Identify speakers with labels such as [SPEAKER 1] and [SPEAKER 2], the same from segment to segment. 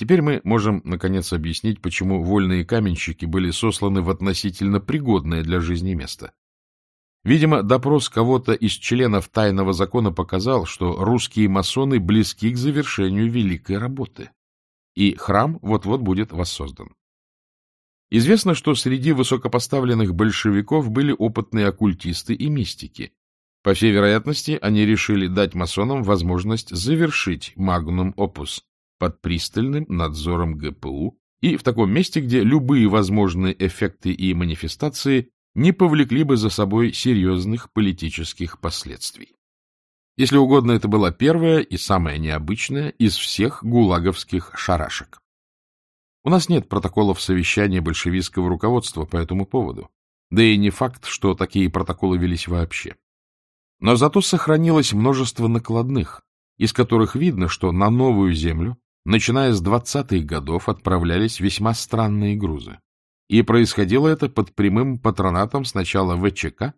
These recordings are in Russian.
[SPEAKER 1] Теперь мы можем, наконец, объяснить, почему вольные каменщики были сосланы в относительно пригодное для жизни место. Видимо, допрос кого-то из членов тайного закона показал, что русские масоны близки к завершению великой работы, и храм вот-вот будет воссоздан. Известно, что среди высокопоставленных большевиков были опытные оккультисты и мистики. По всей вероятности, они решили дать масонам возможность завершить магнум опус под пристальным надзором ГПУ и в таком месте, где любые возможные эффекты и манифестации не повлекли бы за собой серьезных политических последствий. Если угодно, это была первая и самая необычная из всех гулаговских шарашек. У нас нет протоколов совещания большевистского руководства по этому поводу, да и не факт, что такие протоколы велись вообще. Но зато сохранилось множество накладных, из которых видно, что на новую землю начиная с 20-х годов, отправлялись весьма странные грузы. И происходило это под прямым патронатом сначала ВЧК,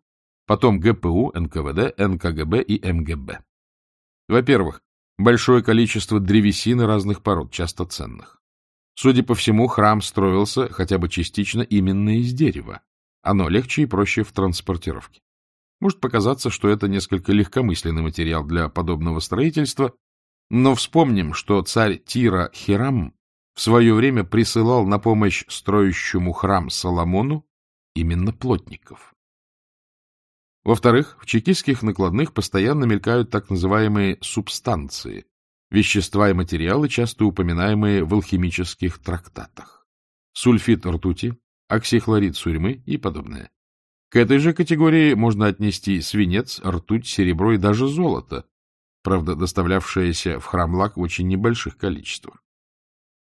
[SPEAKER 1] потом ГПУ, НКВД, НКГБ и МГБ. Во-первых, большое количество древесины разных пород, часто ценных. Судя по всему, храм строился хотя бы частично именно из дерева. Оно легче и проще в транспортировке. Может показаться, что это несколько легкомысленный материал для подобного строительства, но вспомним, что царь Тира Хирам в свое время присылал на помощь строящему храм Соломону именно плотников. Во-вторых, в чекистских накладных постоянно мелькают так называемые субстанции, вещества и материалы, часто упоминаемые в алхимических трактатах. Сульфид ртути, оксихлорид сурьмы и подобное. К этой же категории можно отнести свинец, ртуть, серебро и даже золото, правда, доставлявшаяся в храм лак в очень небольших количествах.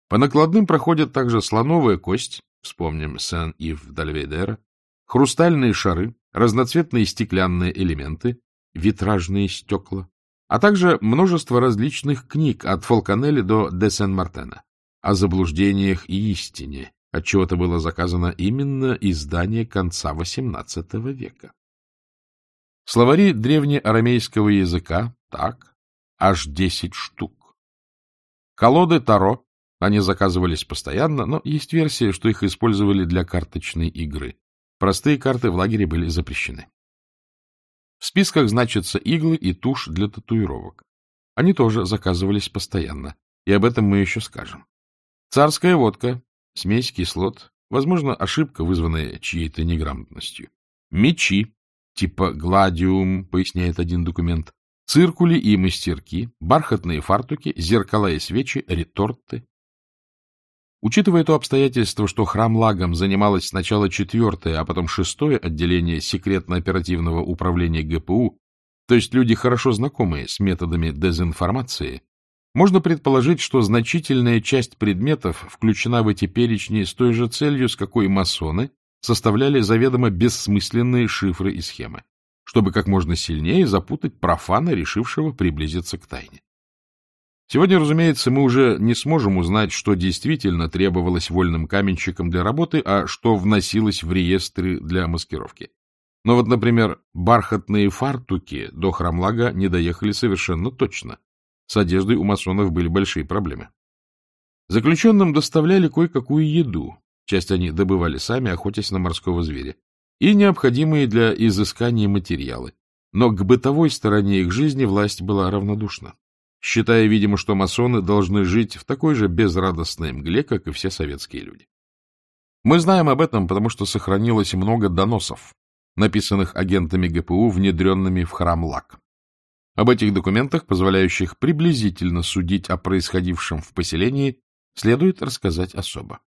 [SPEAKER 1] По накладным проходят также слоновая кость, вспомним Сен-Ив Дальвейдера, хрустальные шары, разноцветные стеклянные элементы, витражные стекла, а также множество различных книг от Фолканелли до де Сен-Мартена о заблуждениях и истине, от чего то было заказано именно издание конца XVIII века. Словари древнеарамейского языка так, аж 10 штук. Колоды Таро, они заказывались постоянно, но есть версия, что их использовали для карточной игры. Простые карты в лагере были запрещены. В списках значатся иглы и тушь для татуировок. Они тоже заказывались постоянно, и об этом мы еще скажем. Царская водка, смесь кислот, возможно, ошибка, вызванная чьей-то неграмотностью. Мечи, типа гладиум, поясняет один документ, циркули и мастерки, бархатные фартуки, зеркала и свечи, реторты. Учитывая то обстоятельство, что храм лагом занималось сначала четвертое, а потом шестое отделение секретно-оперативного управления ГПУ, то есть люди, хорошо знакомые с методами дезинформации, можно предположить, что значительная часть предметов включена в эти перечни с той же целью, с какой масоны составляли заведомо бессмысленные шифры и схемы чтобы как можно сильнее запутать профана, решившего приблизиться к тайне. Сегодня, разумеется, мы уже не сможем узнать, что действительно требовалось вольным каменщикам для работы, а что вносилось в реестры для маскировки. Но вот, например, бархатные фартуки до храмлага не доехали совершенно точно. С одеждой у масонов были большие проблемы. Заключенным доставляли кое-какую еду. Часть они добывали сами, охотясь на морского зверя и необходимые для изыскания материалы. Но к бытовой стороне их жизни власть была равнодушна, считая, видимо, что масоны должны жить в такой же безрадостной мгле, как и все советские люди. Мы знаем об этом, потому что сохранилось много доносов, написанных агентами ГПУ, внедренными в храм ЛАК. Об этих документах, позволяющих приблизительно судить о происходившем в поселении, следует рассказать особо.